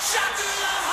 Shot to the